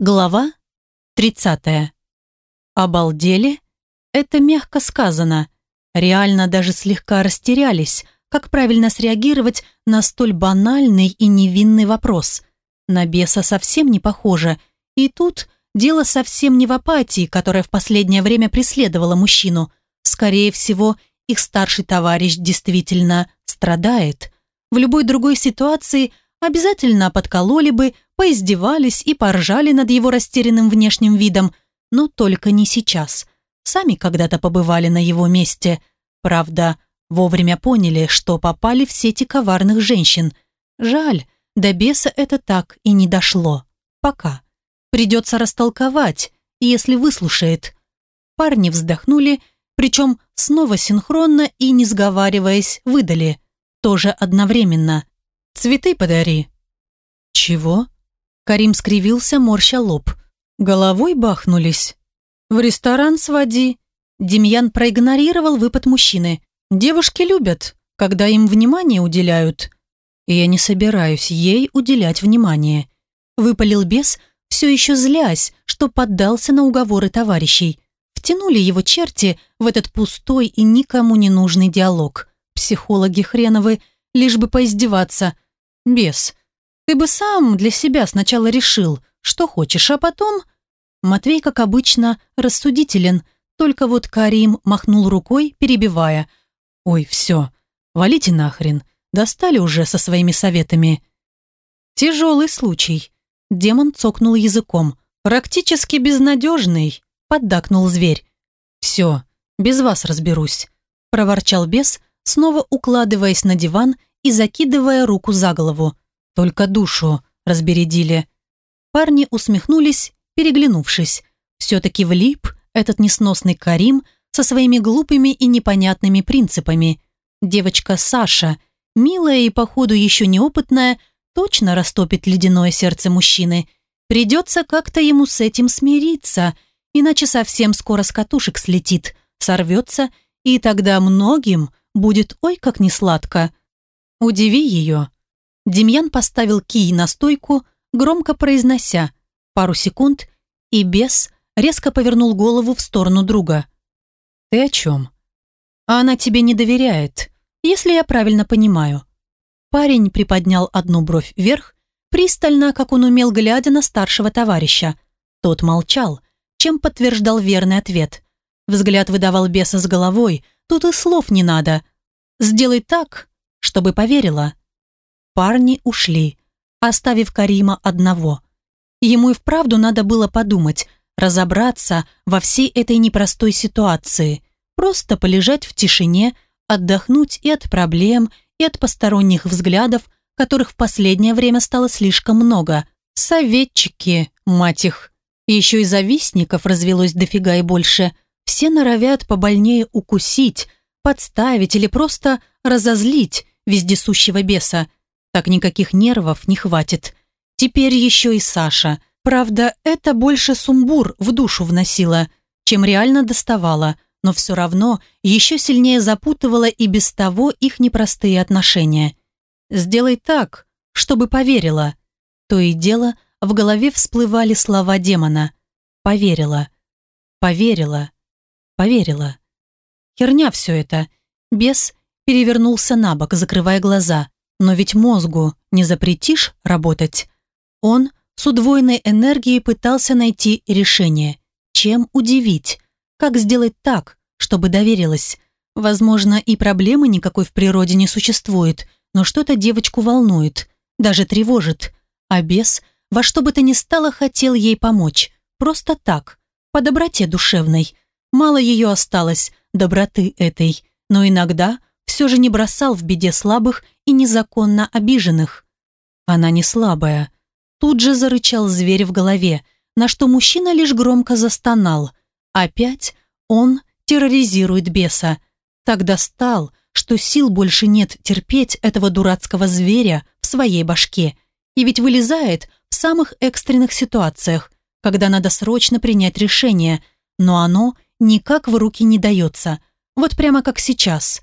Глава 30. Обалдели? Это мягко сказано. Реально даже слегка растерялись, как правильно среагировать на столь банальный и невинный вопрос. На беса совсем не похоже. И тут дело совсем не в апатии, которая в последнее время преследовала мужчину. Скорее всего, их старший товарищ действительно страдает. В любой другой ситуации обязательно подкололи бы, поиздевались и поржали над его растерянным внешним видом, но только не сейчас. Сами когда-то побывали на его месте. Правда, вовремя поняли, что попали в сети коварных женщин. Жаль, до беса это так и не дошло. Пока. Придется растолковать, если выслушает. Парни вздохнули, причем снова синхронно и, не сговариваясь, выдали. Тоже одновременно. «Цветы подари». «Чего?» Карим скривился, морща лоб. Головой бахнулись. «В ресторан своди». Демьян проигнорировал выпад мужчины. «Девушки любят, когда им внимание уделяют». И я не собираюсь ей уделять внимание. Выпалил бес, все еще злясь, что поддался на уговоры товарищей. Втянули его черти в этот пустой и никому не нужный диалог. Психологи хреновы, лишь бы поиздеваться. Бес, ты бы сам для себя сначала решил, что хочешь, а потом...» Матвей, как обычно, рассудителен, только вот Карим махнул рукой, перебивая. «Ой, все, валите нахрен, достали уже со своими советами». «Тяжелый случай», — демон цокнул языком. «Практически безнадежный», — поддакнул зверь. «Все, без вас разберусь», — проворчал бес, снова укладываясь на диван и закидывая руку за голову. Только душу разбередили. Парни усмехнулись, переглянувшись. Все-таки влип этот несносный Карим со своими глупыми и непонятными принципами. Девочка Саша, милая и, походу, еще неопытная, точно растопит ледяное сердце мужчины. Придется как-то ему с этим смириться, иначе совсем скоро с катушек слетит, сорвется, и тогда многим будет ой как несладко. Удиви ее, Демьян поставил кий на стойку, громко произнося пару секунд, и бес резко повернул голову в сторону друга. «Ты о чем?» «А она тебе не доверяет, если я правильно понимаю». Парень приподнял одну бровь вверх, пристально, как он умел, глядя на старшего товарища. Тот молчал, чем подтверждал верный ответ. Взгляд выдавал беса с головой, тут и слов не надо. «Сделай так, чтобы поверила». Парни ушли, оставив Карима одного. Ему и вправду надо было подумать, разобраться во всей этой непростой ситуации, просто полежать в тишине, отдохнуть и от проблем, и от посторонних взглядов, которых в последнее время стало слишком много. Советчики, мать их. Еще и завистников развелось дофига и больше. Все норовят побольнее укусить, подставить или просто разозлить вездесущего беса. Так никаких нервов не хватит. Теперь еще и Саша. Правда, это больше сумбур в душу вносило, чем реально доставало, но все равно еще сильнее запутывало и без того их непростые отношения. «Сделай так, чтобы поверила». То и дело, в голове всплывали слова демона. «Поверила. Поверила. Поверила». Херня все это. Бес перевернулся на бок, закрывая глаза. Но ведь мозгу не запретишь работать. Он с удвоенной энергией пытался найти решение. Чем удивить? Как сделать так, чтобы доверилась? Возможно, и проблемы никакой в природе не существует, но что-то девочку волнует, даже тревожит. А бес во что бы то ни стало хотел ей помочь. Просто так, по доброте душевной. Мало ее осталось, доброты этой, но иногда все же не бросал в беде слабых и незаконно обиженных. Она не слабая. Тут же зарычал зверь в голове, на что мужчина лишь громко застонал. Опять он терроризирует беса. Так достал, что сил больше нет терпеть этого дурацкого зверя в своей башке. И ведь вылезает в самых экстренных ситуациях, когда надо срочно принять решение, но оно никак в руки не дается. Вот прямо как сейчас.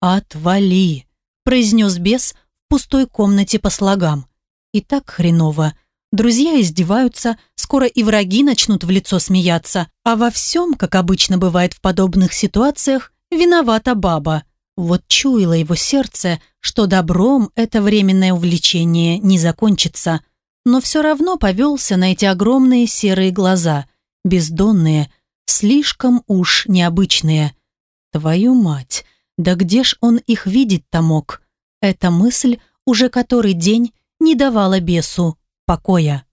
«Отвали!» – произнес бес в пустой комнате по слогам. И так хреново. Друзья издеваются, скоро и враги начнут в лицо смеяться, а во всем, как обычно бывает в подобных ситуациях, виновата баба. Вот чуяло его сердце, что добром это временное увлечение не закончится, но все равно повелся на эти огромные серые глаза, бездонные, слишком уж необычные. Твою мать, да где ж он их видеть-то мог? Эта мысль уже который день не давала бесу покоя.